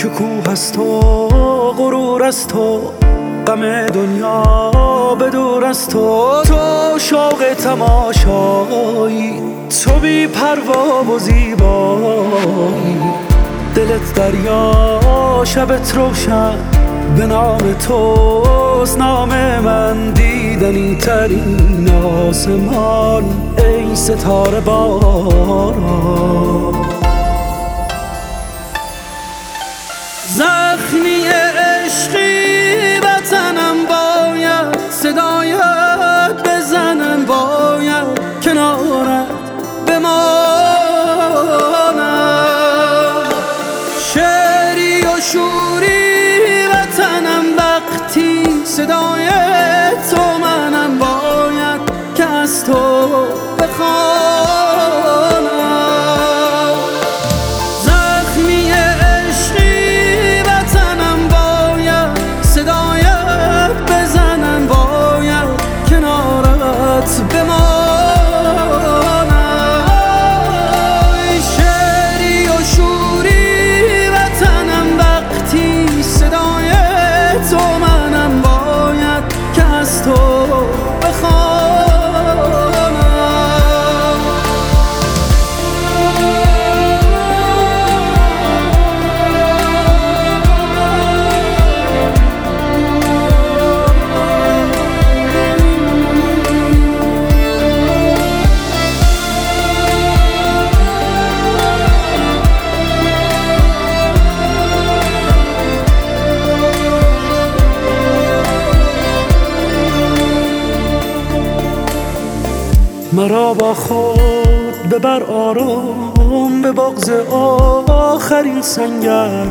شکوه است و غرور است تو غم دنیا به دور از تو. تو شوق تماشایی تو بی پروا و زیبایی. دلت دریا شبت روشن به نام توست نام من دیدنی ترین آسمان. ای ستاره باران. زخمی عشقی وطنم باید صدایت بزنن باید کنارت بمانم. شعری و شوری وطنم وقتی صدای مرا با خود ببر آرام به بغز آخرین سنگر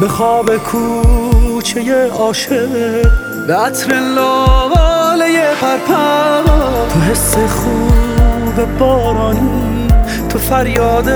به خواب کوچه عاشق به عطر لاله پرپر. تو حس خوب بارانی تو فریاد